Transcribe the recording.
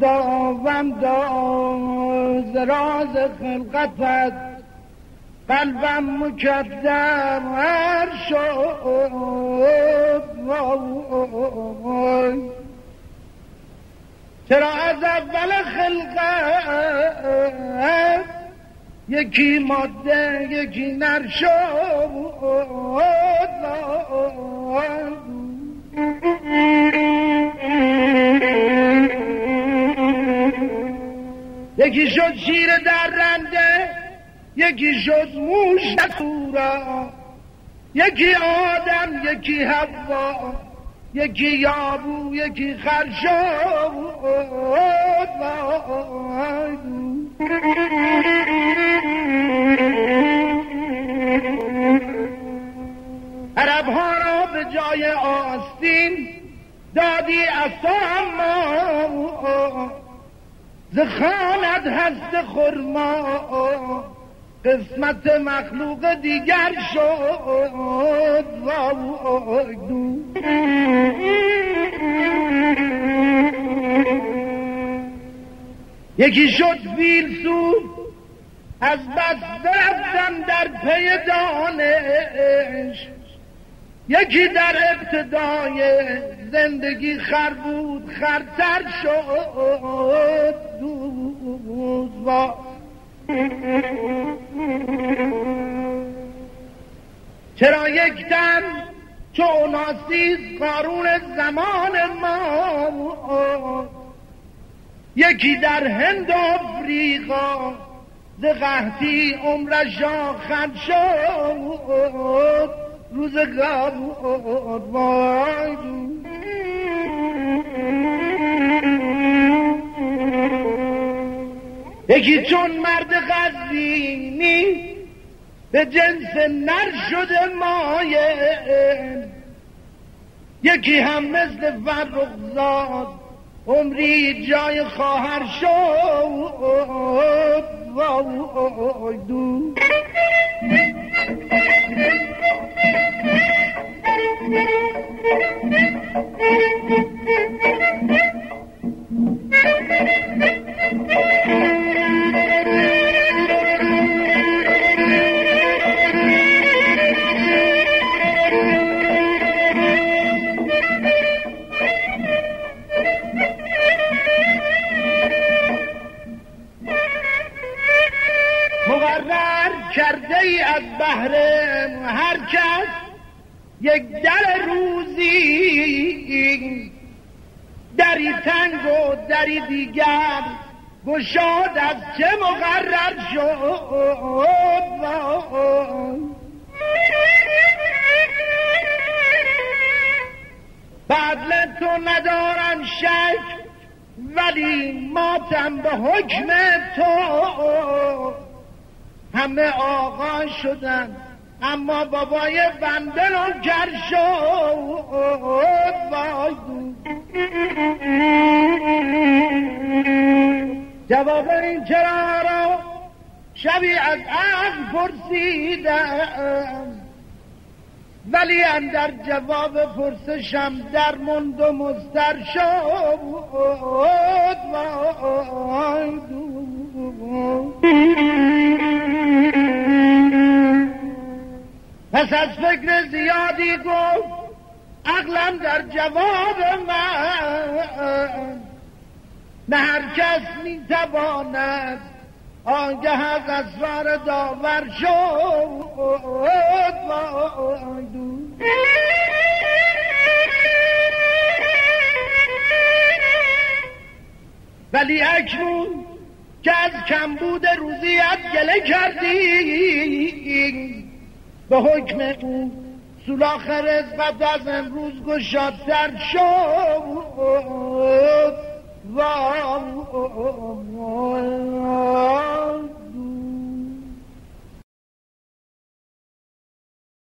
خداوند راز خلقتت. قلبم مکدر شد. چرا از اول خلقت یکی ماده یکی نر شد. یکی شد شیر درنده یکی شد موش سورا یکی آدم یکی هوا یکی یابو یکی خرشاد عرب ها را به جای آستین دادی اصلا زخانت هست خرما قسمت مخلوق دیگر شد. یکی شد فیلسوف از بس رفتن در پی دانش. یکی در ابتدای زندگی خر بود خرتر شد. دوز چرا یک تن چو ناسیز قارون زمان ما یکی در هند و افریقا ز قحطی عمرش آخر شد. روزگار وای یکی چون مرد غزینی به جنس نر شده مایه یکی هم مثل فرخزاد عمری جای خواهر شد. وای دو کرده ای از بهر هر کس یک در روزی دری تنگ و دری دیگر گشاد از چه مقرر شد؟ بدل تو ندارم شک ولی ماتم به حکم تو. همه آقا شدن. اما بابای بنده گر شد جواب این چرا را شبی از عقل پرسیدم. ولی اندر جواب پرسشم در مند و مستر شد. وای. پس از فکر زیادی گفت عقلم در جواب من. نه هر کس می‌تواند آنگه از اسرار داور شد. ولی اکنون که از کمبود روزیت گله کردی. به حکم او سلاخ رزقت از امروز گشادتر شد. وای.